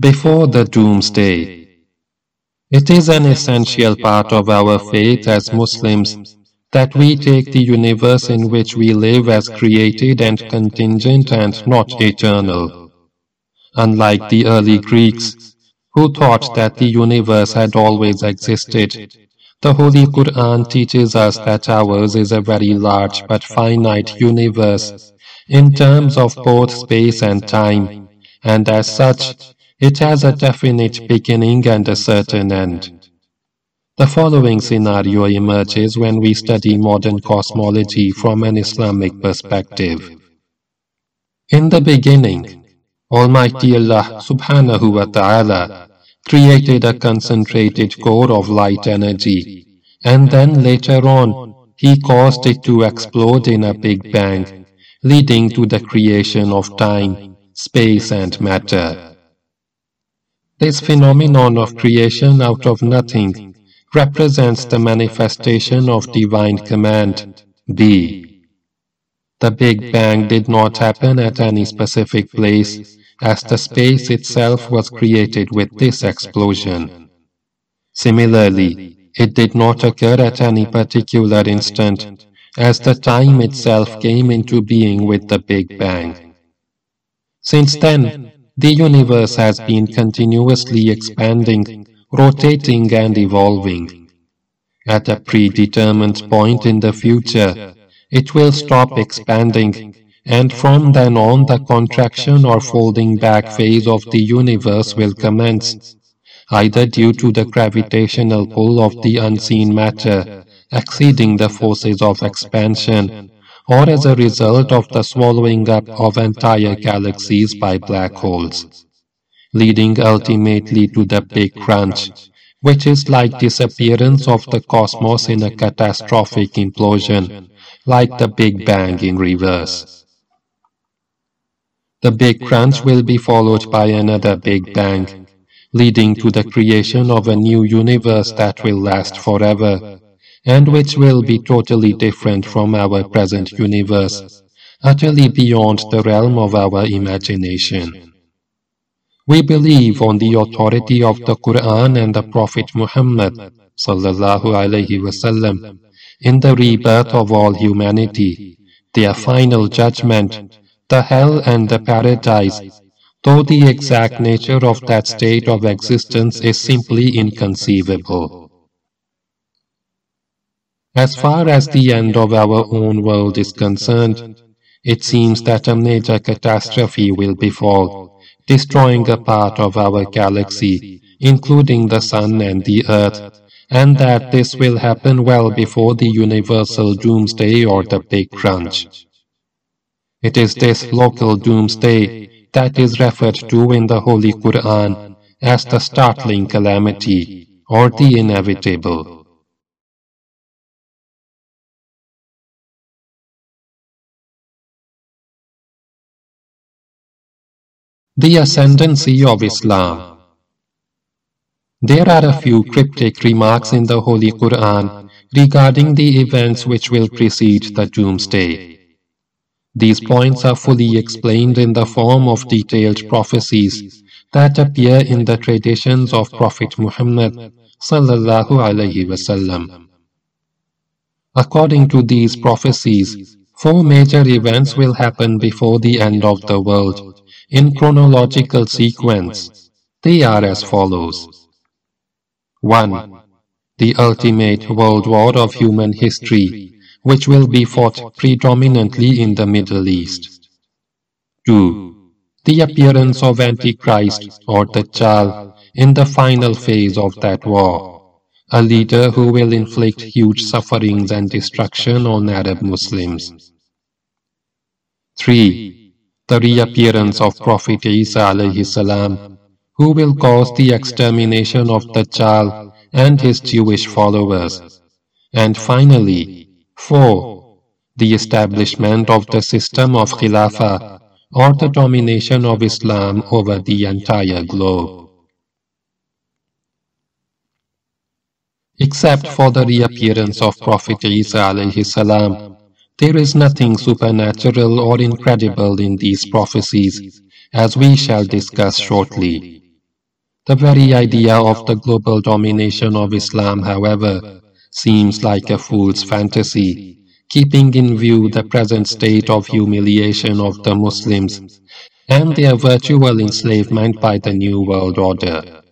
Before the Doomsday It is an essential part of our faith as Muslims that we take the universe in which we live as created and contingent and not eternal. Unlike the early Greeks, who thought that the universe had always existed, the Holy Quran teaches us that ours is a very large but finite universe in terms of both space and time, and as such, it has a definite beginning and a certain end. The following scenario emerges when we study modern cosmology from an Islamic perspective. In the beginning, Almighty Allah subhanahu wa ta'ala created a concentrated core of light energy, and then later on, He caused it to explode in a big bang, leading to the creation of time, space and matter. This phenomenon of creation out of nothing represents the manifestation of divine command, be. The Big Bang did not happen at any specific place, as the space itself was created with this explosion. Similarly, it did not occur at any particular instant, as the time itself came into being with the Big Bang. Since then, the universe has been continuously expanding, rotating and evolving. At a predetermined point in the future, it will stop expanding, and from then on the contraction or folding back phase of the universe will commence, either due to the gravitational pull of the unseen matter exceeding the forces of expansion, or as a result of the swallowing up of entire galaxies by black holes, leading ultimately to the Big Crunch, which is like disappearance of the cosmos in a catastrophic implosion, like the Big Bang in reverse. The Big Crunch will be followed by another Big Bang, leading to the creation of a new universe that will last forever and which will be totally different from our present universe, utterly beyond the realm of our imagination. We believe on the authority of the Quran and the Prophet Muhammad sallallahu alaihi wasallam in the rebirth of all humanity, their final judgment, the hell and the paradise, though the exact nature of that state of existence is simply inconceivable. As far as the end of our own world is concerned, it seems that a major catastrophe will befall, destroying a part of our galaxy, including the Sun and the Earth, and that this will happen well before the universal doomsday or the Big Crunch. It is this local doomsday that is referred to in the Holy Quran as the startling calamity or the inevitable. The Ascendancy of Islam There are a few cryptic remarks in the Holy Quran regarding the events which will precede the Doomsday. These points are fully explained in the form of detailed prophecies that appear in the traditions of Prophet Muhammad sallallahu alaihi wasallam. According to these prophecies, four major events will happen before the end of the world in chronological sequence. They are as follows. 1. The ultimate world war of human history, which will be fought predominantly in the Middle East. 2. The appearance of Antichrist or Dajjal in the final phase of that war, a leader who will inflict huge sufferings and destruction on Arab Muslims. 3 the reappearance of Prophet Isa alayhi salam, who will cause the extermination of the Dajjal and his Jewish followers. And finally, 4. The establishment of the system of Khilafah, or the domination of Islam over the entire globe. Except for the reappearance of Prophet Isa alayhi salam, there is nothing supernatural or incredible in these prophecies, as we shall discuss shortly. The very idea of the global domination of Islam, however, seems like a fool's fantasy, keeping in view the present state of humiliation of the Muslims and their virtual enslavement by the New World Order.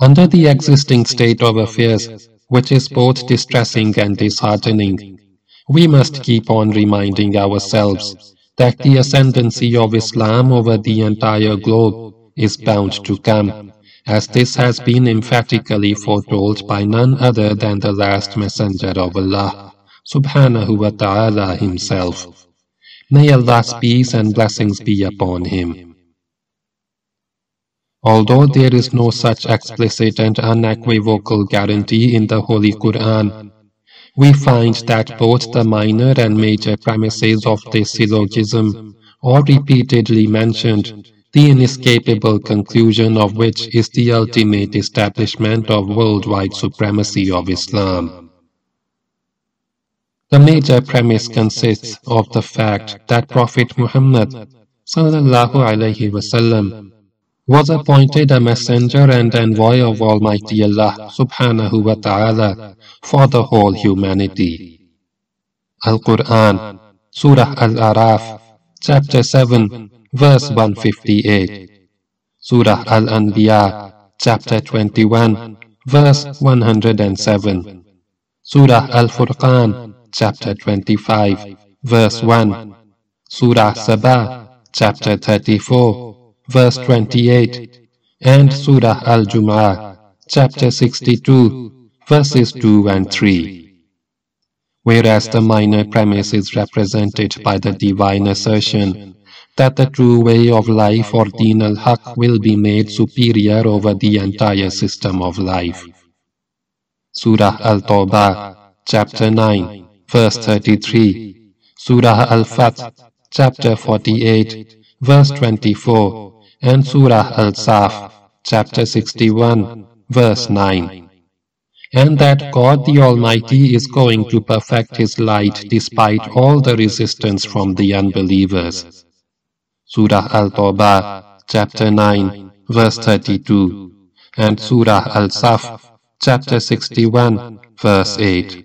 Under the existing state of affairs, which is both distressing and disheartening, we must keep on reminding ourselves that the ascendancy of Islam over the entire globe is bound to come, as this has been emphatically foretold by none other than the last messenger of Allah, subhanahu wa ta'ala himself. May Allah's peace and blessings be upon him. Although there is no such explicit and unequivocal guarantee in the Holy Quran, we find that both the minor and major premises of this syllogism are repeatedly mentioned, the inescapable conclusion of which is the ultimate establishment of worldwide supremacy of Islam. The major premise consists of the fact that Prophet Muhammad sallallahu alayhi wasallam, was appointed a messenger and envoy of Almighty Allah subhanahu wa ta'ala for the whole humanity. Al-Quran, Surah Al-Araf, chapter 7, verse 158. Surah Al-Anbiya, chapter 21, verse 107. Surah Al-Furqan, chapter 25, verse 1, Surah Sabah, chapter 34, verse 28, and Surah Al-Jum'ah, chapter 62, verses 2 and 3. Whereas the minor premise is represented by the divine assertion that the true way of life or Deen al-Haq will be made superior over the entire system of life. Surah Al-Tawbah, chapter 9, verse 33, Surah Al-Fath, chapter 48, verse 24, and Surah Al-Saf, chapter 61, verse 9. And that God the Almighty is going to perfect His light despite all the resistance from the unbelievers. Surah Al-Tawbah, chapter 9, verse 32, and Surah Al-Saf, chapter 61, verse 8.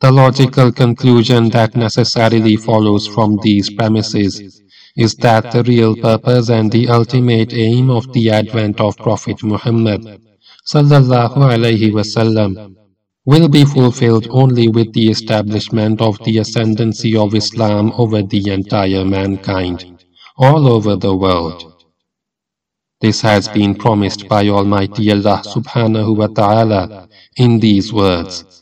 The logical conclusion that necessarily follows from these premises is that the real purpose and the ultimate aim of the advent of Prophet Muhammad sallallahu alaihi wasallam will be fulfilled only with the establishment of the ascendancy of Islam over the entire mankind, all over the world. This has been promised by Almighty Allah subhanahu wa ta'ala in these words.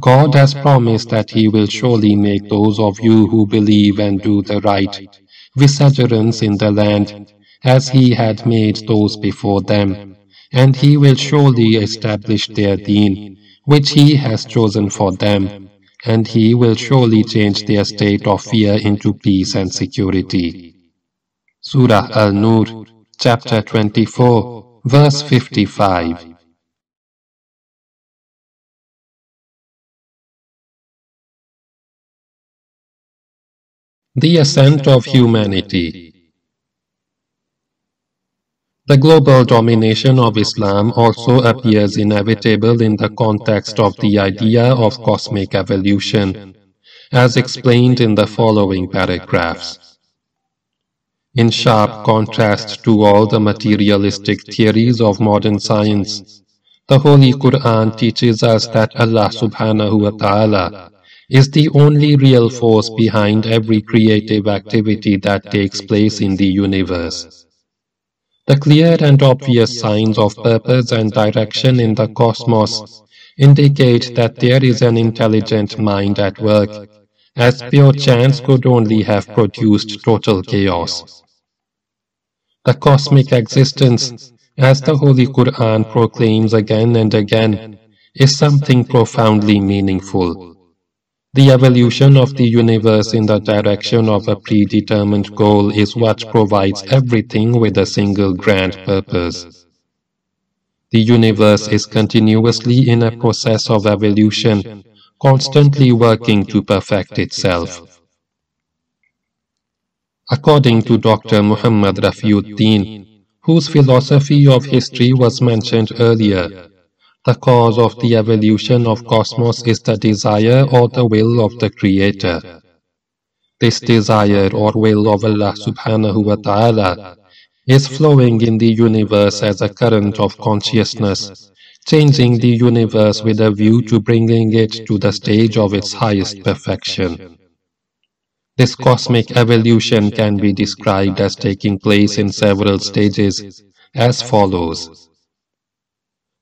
God has promised that He will surely make those of you who believe and do the right vicegerents in the land, as He had made those before them, and He will surely establish their deen, which He has chosen for them, and He will surely change their state of fear into peace and security. Surah Al-Nur, chapter 24, verse 55. The Ascent of Humanity The global domination of Islam also appears inevitable in the context of the idea of cosmic evolution, as explained in the following paragraphs. In sharp contrast to all the materialistic theories of modern science, the Holy Quran teaches us that Allah subhanahu wa ta'ala is the only real force behind every creative activity that takes place in the universe. The clear and obvious signs of purpose and direction in the cosmos indicate that there is an intelligent mind at work, as pure chance could only have produced total chaos. The cosmic existence, as the Holy Quran proclaims again and again, is something profoundly meaningful. The evolution of the universe in the direction of a predetermined goal is what provides everything with a single grand purpose. The universe is continuously in a process of evolution, constantly working to perfect itself. According to Dr. Muhammad Rafiuddin, whose philosophy of history was mentioned earlier, the cause of the evolution of cosmos is the desire or the will of the Creator. This desire or will of Allah subhanahu wa ta'ala is flowing in the universe as a current of consciousness, changing the universe with a view to bringing it to the stage of its highest perfection. This cosmic evolution can be described as taking place in several stages, as follows.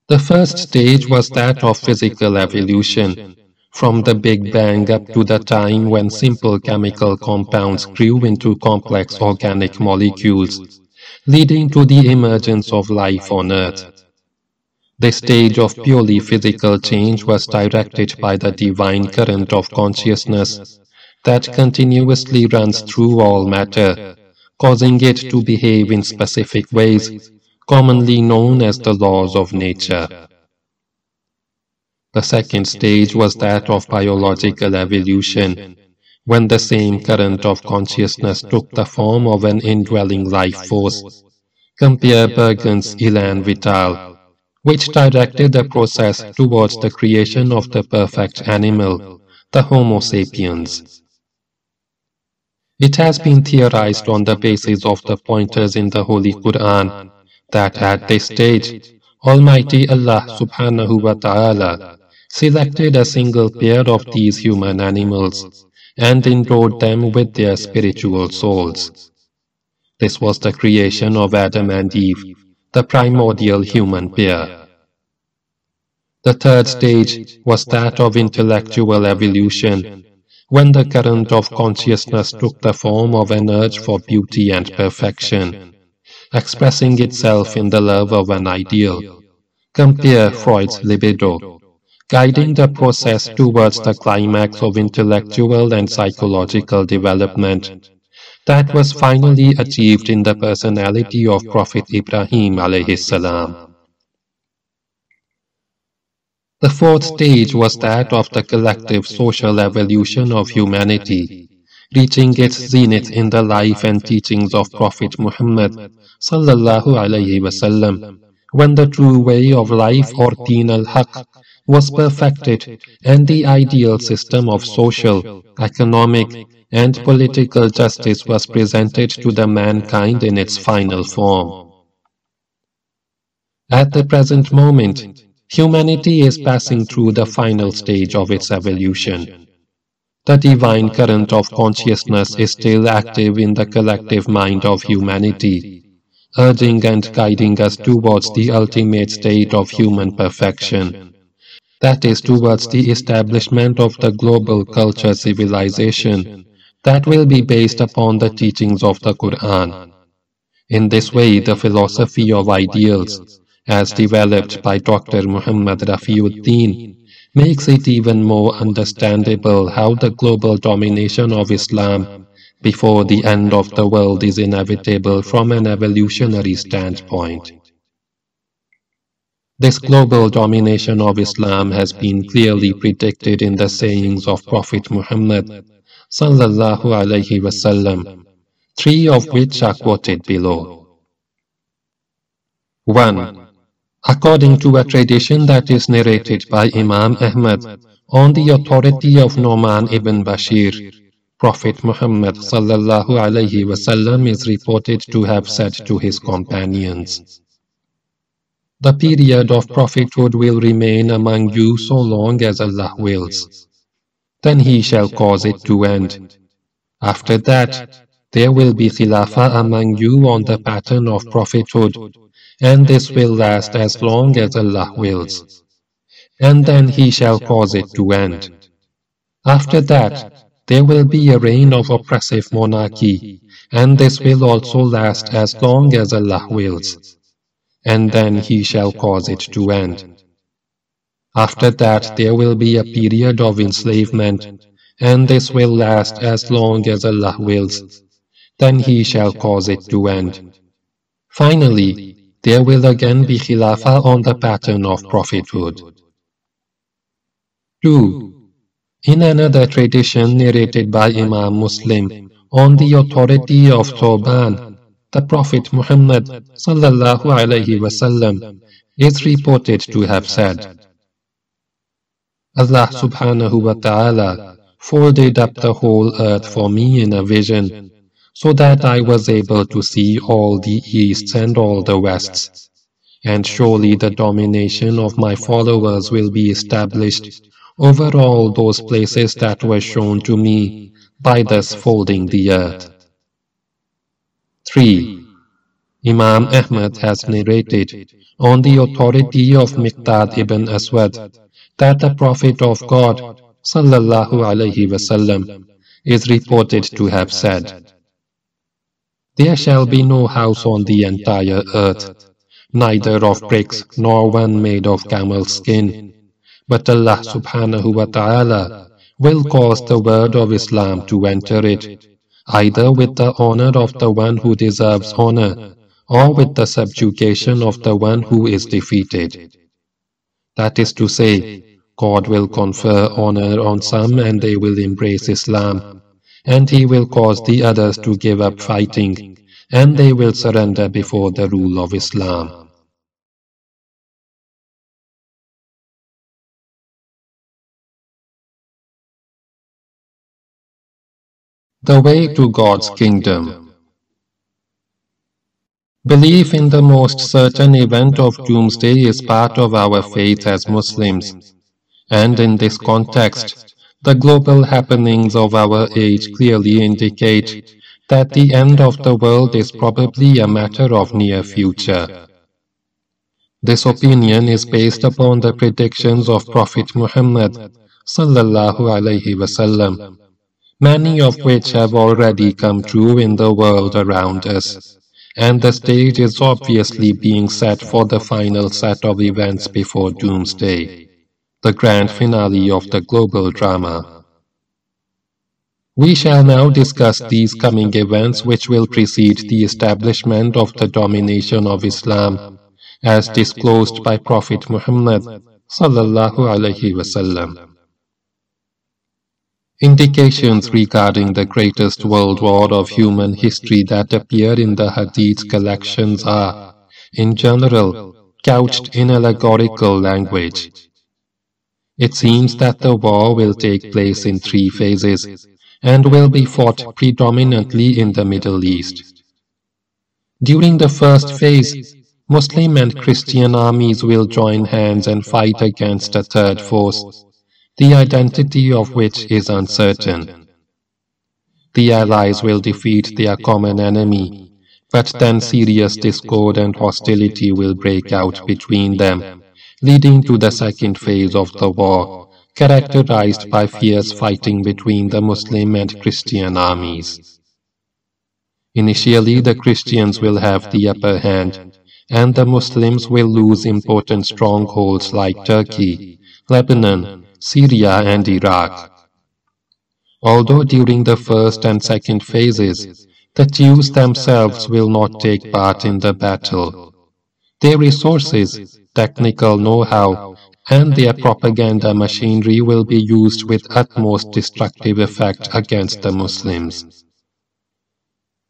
The first stage was that of physical evolution, from the Big Bang up to the time when simple chemical compounds grew into complex organic molecules, leading to the emergence of life on Earth. The stage of purely physical change was directed by the divine current of consciousness that continuously runs through all matter, causing it to behave in specific ways, commonly known as the laws of nature. The second stage was that of biological evolution, when the same current of consciousness took the form of an indwelling life force. Compare Bergson's Elan Vital, which directed the process towards the creation of the perfect animal, the Homo sapiens. It has been theorized on the basis of the pointers in the Holy Quran that at this stage, Almighty Allah subhanahu wa ta'ala selected a single pair of these human animals and endowed them with their spiritual souls. This was the creation of Adam and Eve, the primordial human pair. The third stage was that of intellectual evolution, when the current of consciousness took the form of an urge for beauty and perfection, expressing itself in the love of an ideal. Compare Freud's libido guiding the process towards the climax of intellectual and psychological development that was finally achieved in the personality of Prophet Ibrahim alayhi salam. The fourth stage was that of the collective social evolution of humanity, reaching its zenith in the life and teachings of Prophet Muhammad sallallahu alayhi wasallam, when the true way of life or Deen al-Haq was perfected and the ideal system of social, economic, and political justice was presented to the mankind in its final form. At the present moment, humanity is passing through the final stage of its evolution. The divine current of consciousness is still active in the collective mind of humanity, urging and guiding us towards the ultimate state of human perfection that is towards the establishment of the global culture civilization that will be based upon the teachings of the Quran. In this way, the philosophy of ideals, as developed by Dr. Muhammad Rafiuddin, makes it even more understandable how the global domination of Islam before the end of the world is inevitable from an evolutionary standpoint. This global domination of Islam has been clearly predicted in the sayings of Prophet Muhammad sallallahu alaihi wasallam, three of which are quoted below. 1. According to a tradition that is narrated by Imam Ahmad on the authority of Noman ibn Bashir, Prophet Muhammad sallallahu alaihi wasallam is reported to have said to his companions, the period of prophethood will remain among you so long as Allah wills. Then He shall cause it to end. After that, there will be khilafah among you on the pattern of prophethood, and this will last as long as Allah wills. And then He shall cause it to end. After that, there will be a reign of oppressive monarchy, and this will also last as long as Allah wills and then he shall cause it to end. After that there will be a period of enslavement, and this will last as long as Allah wills. Then he shall cause it to end. Finally, there will again be Khilafah on the pattern of prophethood. 2. In another tradition narrated by Imam Muslim on the authority of Thoban, the Prophet Muhammad sallallahu alaihi wasallam is reported to have said, Allah subhanahu wa ta'ala folded up the whole earth for me in a vision, so that I was able to see all the easts and all the wests. And surely the domination of my followers will be established over all those places that were shown to me by thus folding the earth. 3. Imam Ahmad has narrated on the authority of Miqdad ibn Aswad that the Prophet of God sallallahu alaihi wasallam is reported to have said, There shall be no house on the entire earth, neither of bricks nor one made of camel skin, but Allah subhanahu wa ta'ala will cause the word of Islam to enter it, either with the honor of the one who deserves honor, or with the subjugation of the one who is defeated. That is to say, God will confer honor on some and they will embrace Islam, and He will cause the others to give up fighting, and they will surrender before the rule of Islam. The way to God's kingdom. Belief in the most certain event of doomsday is part of our faith as Muslims. And in this context, the global happenings of our age clearly indicate that the end of the world is probably a matter of near future. This opinion is based upon the predictions of Prophet Muhammad sallallahu alaihi wasallam many of which have already come true in the world around us, and the stage is obviously being set for the final set of events before doomsday, the grand finale of the global drama. We shall now discuss these coming events which will precede the establishment of the domination of Islam, as disclosed by Prophet Muhammad sallallahu alaihi wasallam. Indications regarding the greatest world war of human history that appear in the Hadith collections are, in general, couched in allegorical language. It seems that the war will take place in three phases and will be fought predominantly in the Middle East. During the first phase, Muslim and Christian armies will join hands and fight against a third force the identity of which is uncertain. The Allies will defeat their common enemy, but then serious discord and hostility will break out between them, leading to the second phase of the war, characterized by fierce fighting between the Muslim and Christian armies. Initially, the Christians will have the upper hand, and the Muslims will lose important strongholds like Turkey, Lebanon, Syria and Iraq. Although during the first and second phases, the Jews themselves will not take part in the battle. Their resources, technical know-how, and their propaganda machinery will be used with utmost destructive effect against the Muslims.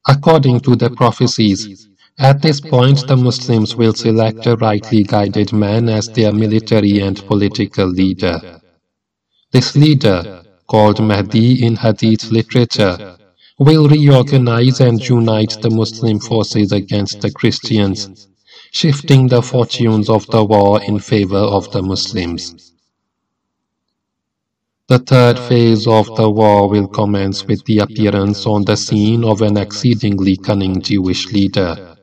According to the prophecies, at this point the Muslims will select a rightly guided man as their military and political leader. This leader, called Mahdi in Hadith literature, will reorganize and unite the Muslim forces against the Christians, shifting the fortunes of the war in favor of the Muslims. The third phase of the war will commence with the appearance on the scene of an exceedingly cunning Jewish leader,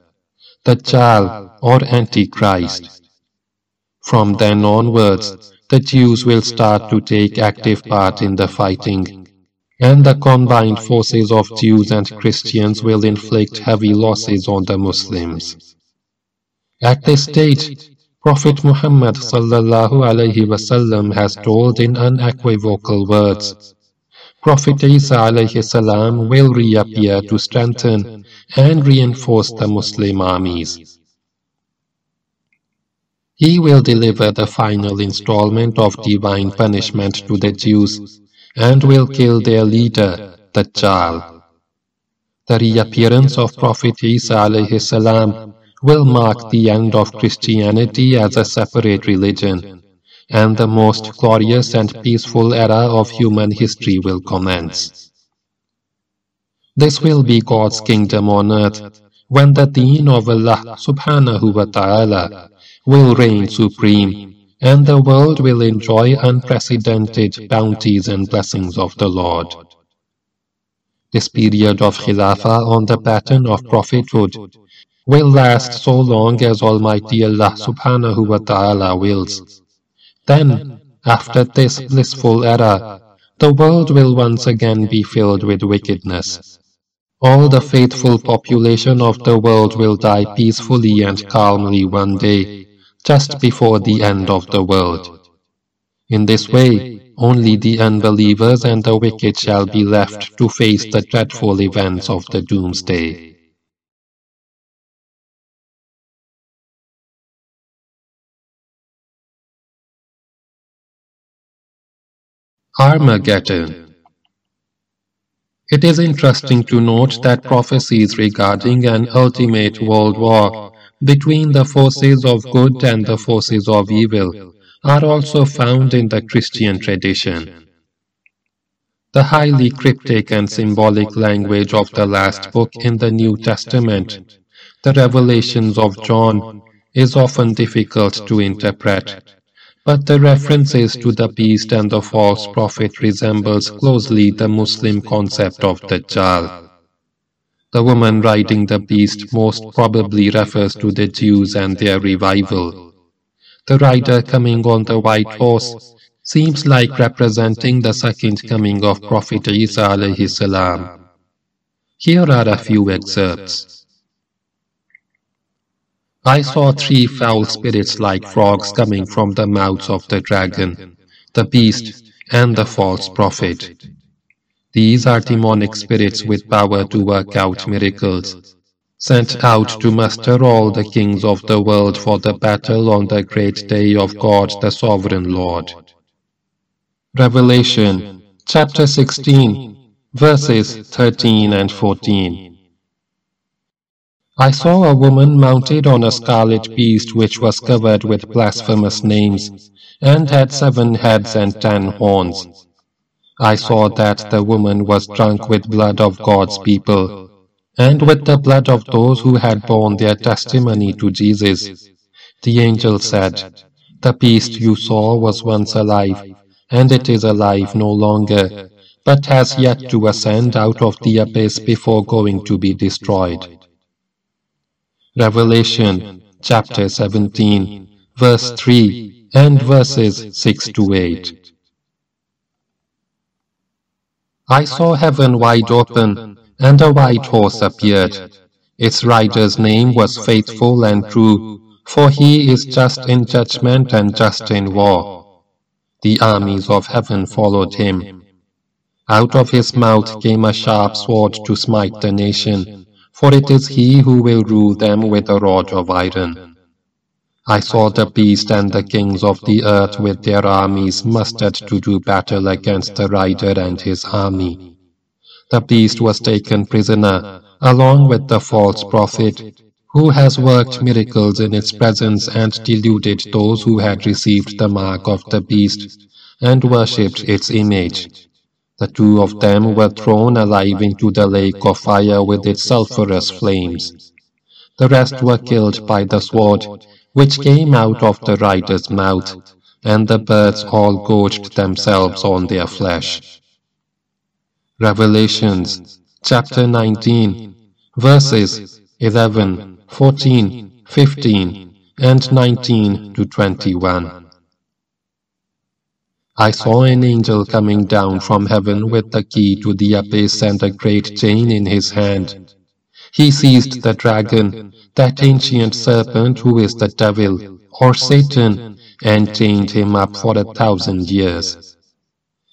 Dajjal or Antichrist. From then onwards, the Jews will start to take active part in the fighting, and the combined forces of Jews and Christians will inflict heavy losses on the Muslims. At this stage, Prophet Muhammad sallallahu has told in unequivocal words, Prophet Isa alayhi salam will reappear to strengthen and reinforce the Muslim armies. He will deliver the final installment of divine punishment to the Jews and will kill their leader, the Dajjal. The reappearance of Prophet Isa alayhi salam will mark the end of Christianity as a separate religion, and the most glorious and peaceful era of human history will commence. This will be God's kingdom on earth, when the deen of Allah subhanahu wa ta'ala will reign supreme, and the world will enjoy unprecedented bounties and blessings of the Lord. This period of Khilafah on the pattern of prophethood will last so long as Almighty Allah subhanahu wa ta'ala wills. Then, after this blissful era, the world will once again be filled with wickedness. All the faithful population of the world will die peacefully and calmly one day, just before the end of the world. In this way, only the unbelievers and the wicked shall be left to face the dreadful events of the doomsday. Armageddon It is interesting to note that prophecies regarding an ultimate world war between the forces of good and the forces of evil are also found in the Christian tradition. The highly cryptic and symbolic language of the last book in the New Testament, the revelations of John, is often difficult to interpret but the references to the beast and the false prophet resembles closely the Muslim concept of Dajjal. The woman riding the beast most probably refers to the Jews and their revival. The rider coming on the white horse seems like representing the second coming of Prophet Isa alayhi salam. Here are a few excerpts. I saw three foul spirits like frogs coming from the mouths of the dragon, the beast, and the false prophet. These are demonic spirits with power to work out miracles, sent out to muster all the kings of the world for the battle on the great day of God the Sovereign Lord. Revelation chapter 16, verses 13 and 14. I saw a woman mounted on a scarlet beast which was covered with blasphemous names, and had seven heads and ten horns. I saw that the woman was drunk with blood of God's people, and with the blood of those who had borne their testimony to Jesus. The angel said, The beast you saw was once alive, and it is alive no longer, but has yet to ascend out of the abyss before going to be destroyed. Revelation chapter 17, verse 3 and verses 6 to 8. I saw heaven wide open, and a white horse appeared. Its rider's name was Faithful and True, for he is just in judgment and just in war. The armies of heaven followed him. Out of his mouth came a sharp sword to smite the nation for it is he who will rule them with a rod of iron. I saw the beast and the kings of the earth with their armies mustered to do battle against the rider and his army. The beast was taken prisoner, along with the false prophet, who has worked miracles in its presence and deluded those who had received the mark of the beast and worshipped its image. The two of them were thrown alive into the lake of fire with its sulphurous flames. The rest were killed by the sword, which came out of the rider's mouth, and the birds all gorged themselves on their flesh. Revelations chapter 19, verses 11, 14, 15, and 19 to 21. I saw an angel coming down from heaven with the key to the abyss and a great chain in his hand. He seized the dragon, that ancient serpent who is the devil, or Satan, and chained him up for a thousand years.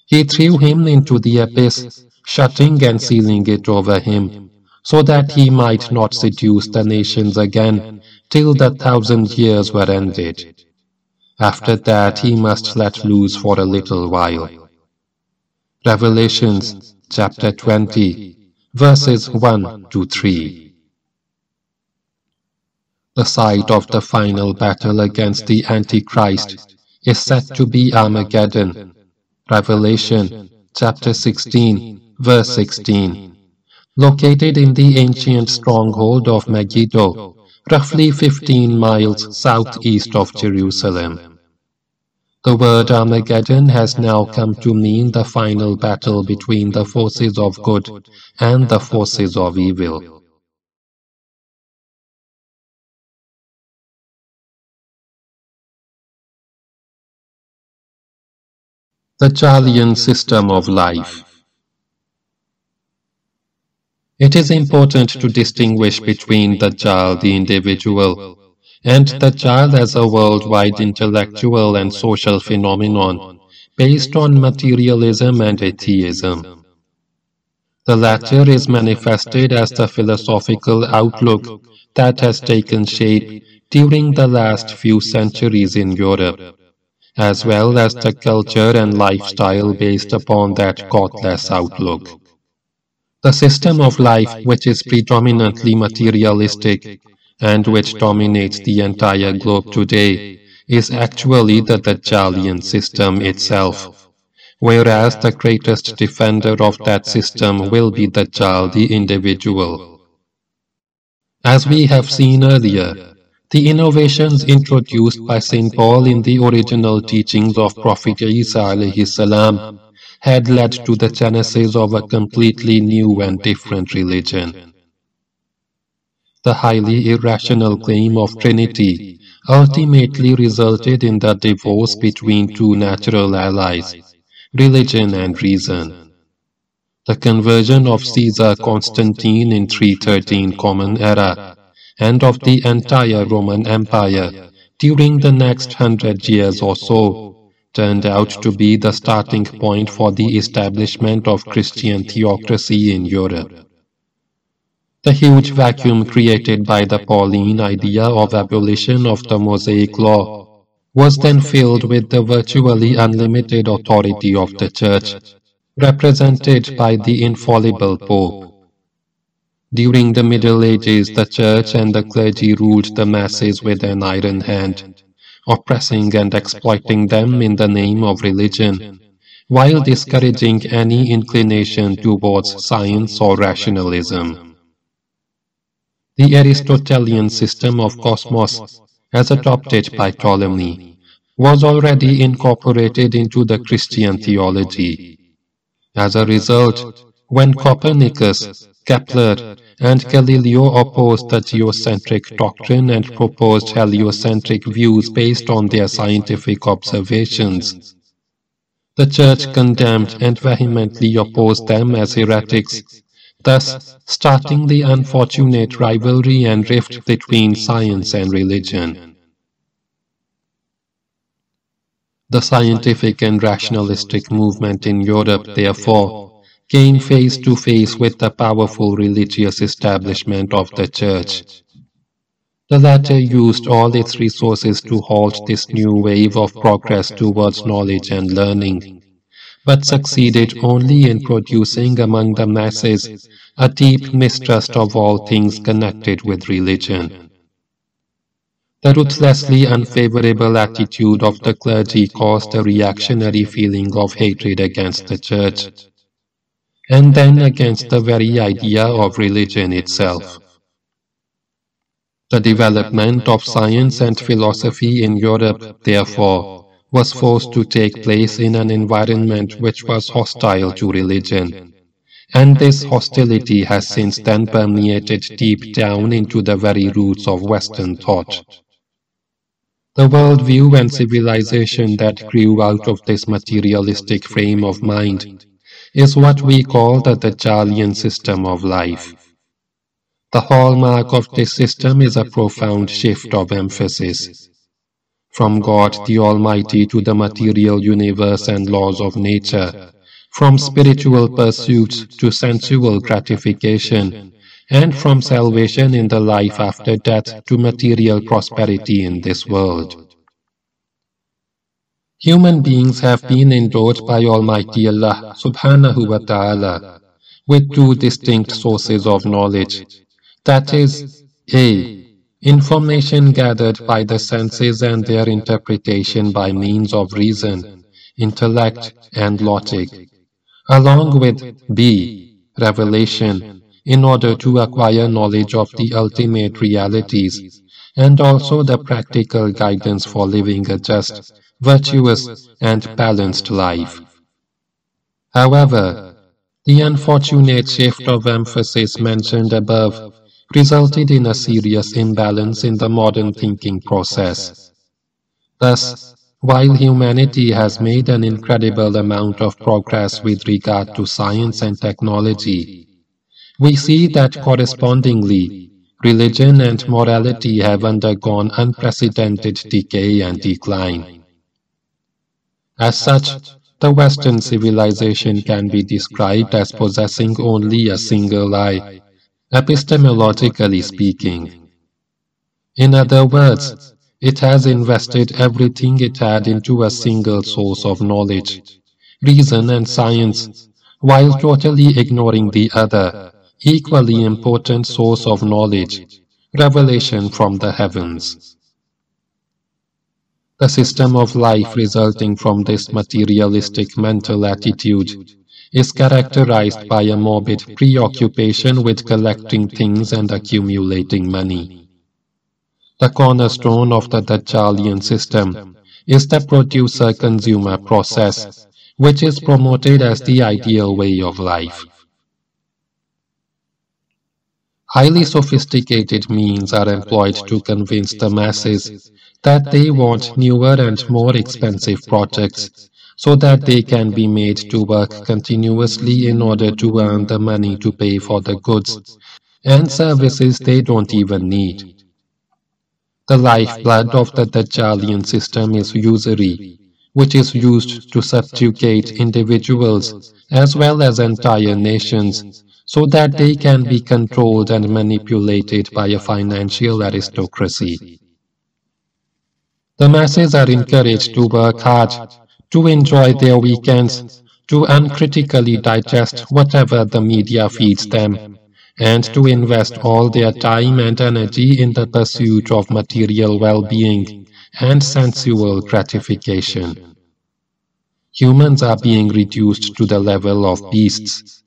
He threw him into the abyss, shutting and sealing it over him, so that he might not seduce the nations again till the thousand years were ended. After that he must let loose for a little while. Revelations chapter 20, verses 1 to 3. The site of the final battle against the Antichrist is said to be Armageddon. Revelation chapter 16, verse 16. Located in the ancient stronghold of Megiddo, roughly 15 miles southeast of Jerusalem. The word Armageddon has now come to mean the final battle between the forces of good and the forces of evil. The Dajjalian system of life It is important to distinguish between the Dajjal the individual and the Dajjal as a worldwide intellectual and social phenomenon based on materialism and atheism. The latter is manifested as the philosophical outlook that has taken shape during the last few centuries in Europe, as well as the culture and lifestyle based upon that godless outlook. The system of life, which is predominantly materialistic, and which dominates the entire globe today, is actually the Dajjalian system itself, whereas the greatest defender of that system will be the Dajjal the individual. As we have seen earlier, the innovations introduced by St. Paul in the original teachings of Prophet Isa salam had led to the genesis of a completely new and different religion the highly irrational claim of Trinity ultimately resulted in the divorce between two natural allies, religion and reason. The conversion of Caesar Constantine in 313 Common Era and of the entire Roman Empire during the next hundred years or so turned out to be the starting point for the establishment of Christian theocracy in Europe. The huge vacuum created by the Pauline idea of abolition of the Mosaic law was then filled with the virtually unlimited authority of the Church, represented by the infallible Pope. During the Middle Ages, the Church and the clergy ruled the masses with an iron hand, oppressing and exploiting them in the name of religion, while discouraging any inclination towards science or rationalism. The Aristotelian system of cosmos, as adopted by Ptolemy, was already incorporated into the Christian theology. As a result, when Copernicus, Kepler, and Galileo opposed the geocentric doctrine and proposed heliocentric views based on their scientific observations, the Church condemned and vehemently opposed them as heretics thus starting the unfortunate rivalry and rift between science and religion. The scientific and rationalistic movement in Europe, therefore, came face to face with the powerful religious establishment of the Church. The latter used all its resources to halt this new wave of progress towards knowledge and learning but succeeded only in producing among the masses a deep mistrust of all things connected with religion. The ruthlessly unfavorable attitude of the clergy caused a reactionary feeling of hatred against the Church, and then against the very idea of religion itself. The development of science and philosophy in Europe, therefore, was forced to take place in an environment which was hostile to religion. And this hostility has since then permeated deep down into the very roots of Western thought. The worldview and civilization that grew out of this materialistic frame of mind is what we call the Dajjalian system of life. The hallmark of this system is a profound shift of emphasis from God the Almighty to the material universe and laws of nature, from spiritual pursuits to sensual gratification, and from salvation in the life after death to material prosperity in this world. Human beings have been endowed by Almighty Allah subhanahu wa ta'ala with two distinct sources of knowledge. That is, A. Information gathered by the senses and their interpretation by means of reason, intellect, and logic, along with B. Revelation, in order to acquire knowledge of the ultimate realities, and also the practical guidance for living a just, virtuous, and balanced life. However, the unfortunate shift of emphasis mentioned above resulted in a serious imbalance in the modern thinking process. Thus, while humanity has made an incredible amount of progress with regard to science and technology, we see that correspondingly, religion and morality have undergone unprecedented decay and decline. As such, the Western civilization can be described as possessing only a single eye, epistemologically speaking. In other words, it has invested everything it had into a single source of knowledge, reason and science, while totally ignoring the other, equally important source of knowledge, revelation from the heavens. The system of life resulting from this materialistic mental attitude is characterized by a morbid preoccupation with collecting things and accumulating money. The cornerstone of the Dajjalian system is the producer-consumer process, which is promoted as the ideal way of life. Highly sophisticated means are employed to convince the masses that they want newer and more expensive projects so that they can be made to work continuously in order to earn the money to pay for the goods and services they don't even need. The lifeblood of the Dajjalian system is usury, which is used to subjugate individuals as well as entire nations so that they can be controlled and manipulated by a financial aristocracy. The masses are encouraged to work hard to enjoy their weekends, to uncritically digest whatever the media feeds them, and to invest all their time and energy in the pursuit of material well-being and sensual gratification. Humans are being reduced to the level of beasts.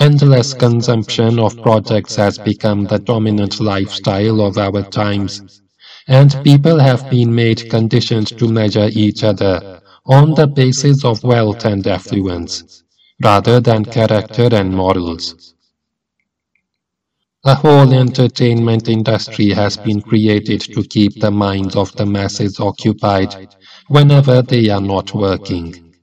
Endless consumption of products has become the dominant lifestyle of our times, and people have been made conditioned to measure each other on the basis of wealth and affluence, rather than character and morals. A whole entertainment industry has been created to keep the minds of the masses occupied whenever they are not working.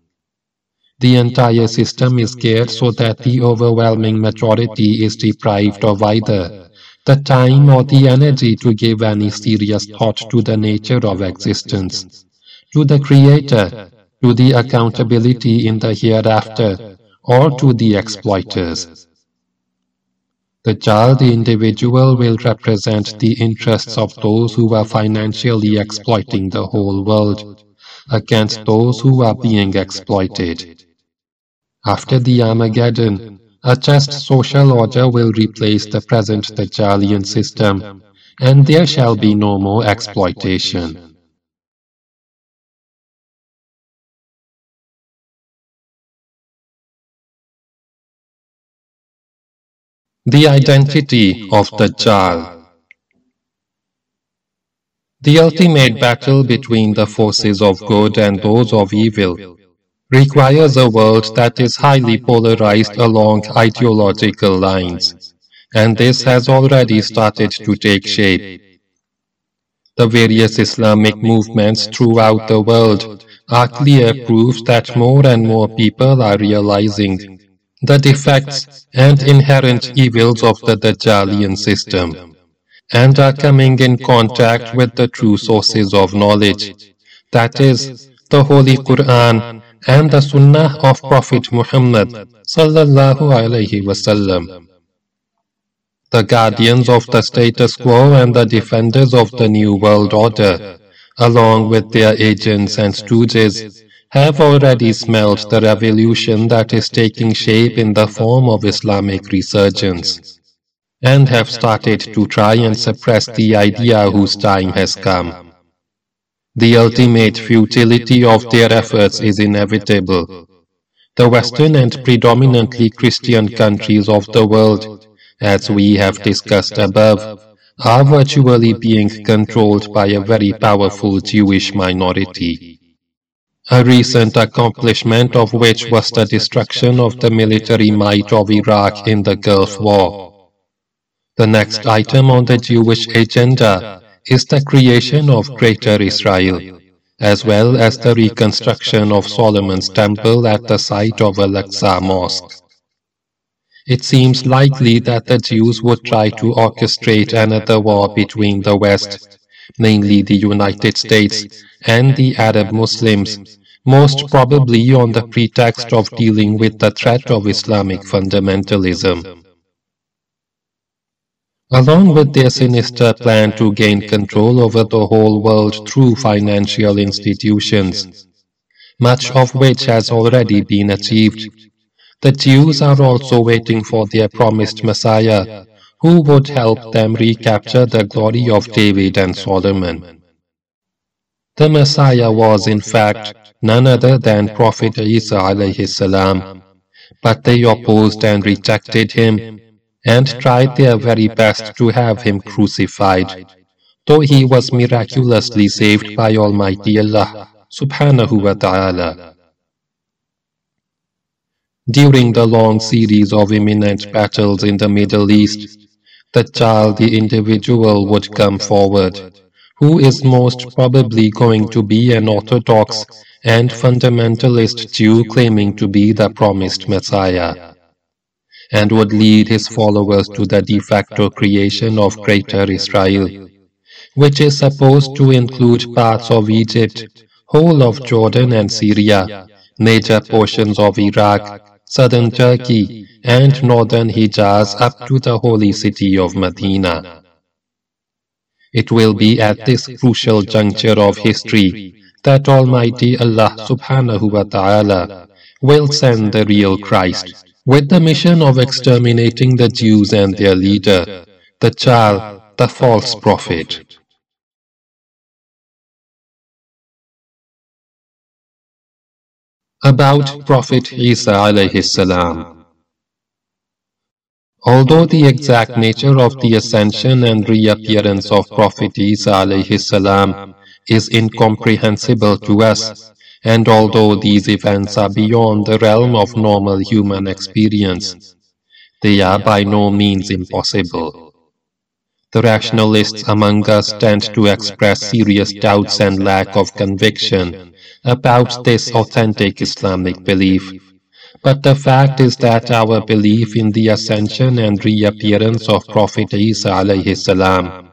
The entire system is geared so that the overwhelming majority is deprived of either the time or the energy to give any serious thought to the nature of existence to the Creator, to the accountability in the hereafter, or to the exploiters. The Dajjal, individual, will represent the interests of those who are financially exploiting the whole world against those who are being exploited. After the Armageddon, a just social order will replace the present Dajjalian system, and there shall be no more exploitation. The identity of the Dajjal The ultimate battle between the forces of good and those of evil requires a world that is highly polarized along ideological lines, and this has already started to take shape. The various Islamic movements throughout the world are clear proofs that more and more people are realizing the defects and inherent evils of the Dajjalian system, and are coming in contact with the true sources of knowledge, that is, the Holy Quran and the Sunnah of Prophet Muhammad sallallahu wasallam. The guardians of the status quo and the defenders of the New World Order, along with their agents and stooges, have already smelled the revolution that is taking shape in the form of Islamic resurgence, and have started to try and suppress the idea whose time has come. The ultimate futility of their efforts is inevitable. The Western and predominantly Christian countries of the world, as we have discussed above, are virtually being controlled by a very powerful Jewish minority a recent accomplishment of which was the destruction of the military might of Iraq in the Gulf War. The next item on the Jewish agenda is the creation of Greater Israel, as well as the reconstruction of Solomon's temple at the site of Al-Aqsa Mosque. It seems likely that the Jews would try to orchestrate another war between the West, namely the United States, and the Arab Muslims, most probably on the pretext of dealing with the threat of Islamic fundamentalism. Along with their sinister plan to gain control over the whole world through financial institutions, much of which has already been achieved, the Jews are also waiting for their promised Messiah, who would help them recapture the glory of David and Solomon. The Messiah was in fact none other than Prophet Isa alayhi salam. But they opposed and rejected him, and tried their very best to have him crucified, though he was miraculously saved by Almighty Allah subhanahu wa ta'ala. During the long series of imminent battles in the Middle East, the Dajjal, the individual, would come forward, who is most probably going to be an orthodox and fundamentalist Jew claiming to be the promised Messiah, and would lead his followers to the de facto creation of Greater Israel, which is supposed to include parts of Egypt, whole of Jordan and Syria, major portions of Iraq, southern Turkey, and northern Hijaz up to the holy city of Medina. It will be at this crucial juncture of history that Almighty Allah subhanahu wa ta'ala will send the real Christ with the mission of exterminating the Jews and their leader, the Dajjal, the false prophet. About Prophet Isa alayhi salam. Although the exact nature of the ascension and reappearance of Prophet Isa alayhi salam is incomprehensible to us, and although these events are beyond the realm of normal human experience, they are by no means impossible. The rationalists among us tend to express serious doubts and lack of conviction about this authentic Islamic belief. But the fact is that our belief in the ascension and reappearance of Prophet Isa alayhi salam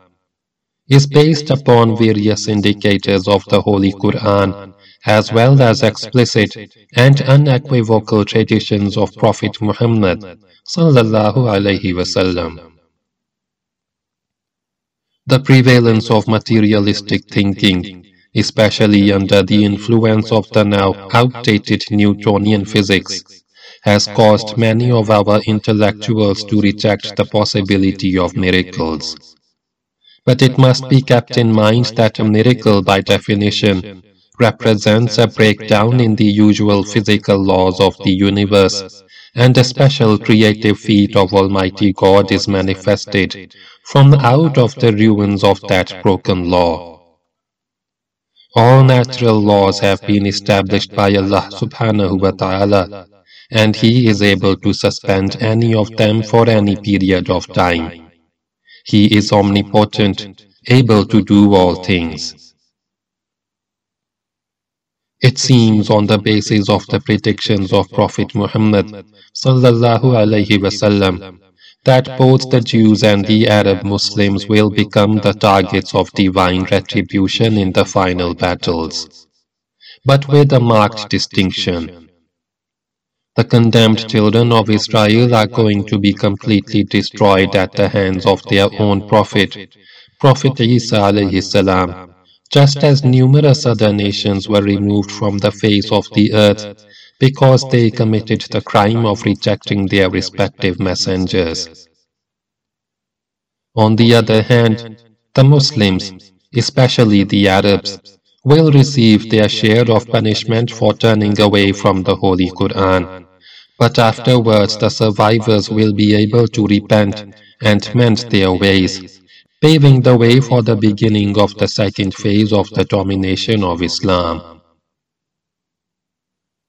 is based upon various indicators of the Holy Quran as well as explicit and unequivocal traditions of Prophet Muhammad sallallahu alaihi wasallam. The prevalence of materialistic thinking, especially under the influence of the now outdated Newtonian physics, has caused many of our intellectuals to reject the possibility of miracles. But it must be kept in mind that a miracle by definition represents a breakdown in the usual physical laws of the universe, and a special creative feat of Almighty God is manifested from out of the ruins of that broken law. All natural laws have been established by Allah subhanahu wa ta'ala, and He is able to suspend any of them for any period of time. He is omnipotent, able to do all things. It seems on the basis of the predictions of Prophet Muhammad sallallahu alaihi wasallam that both the Jews and the Arab Muslims will become the targets of divine retribution in the final battles, but with a marked distinction. The condemned children of Israel are going to be completely destroyed at the hands of their own prophet, Prophet Isa alayhi salam, just as numerous other nations were removed from the face of the earth because they committed the crime of rejecting their respective messengers. On the other hand, the Muslims, especially the Arabs, will receive their share of punishment for turning away from the Holy Quran. But afterwards the survivors will be able to repent and mend their ways, paving the way for the beginning of the second phase of the domination of Islam.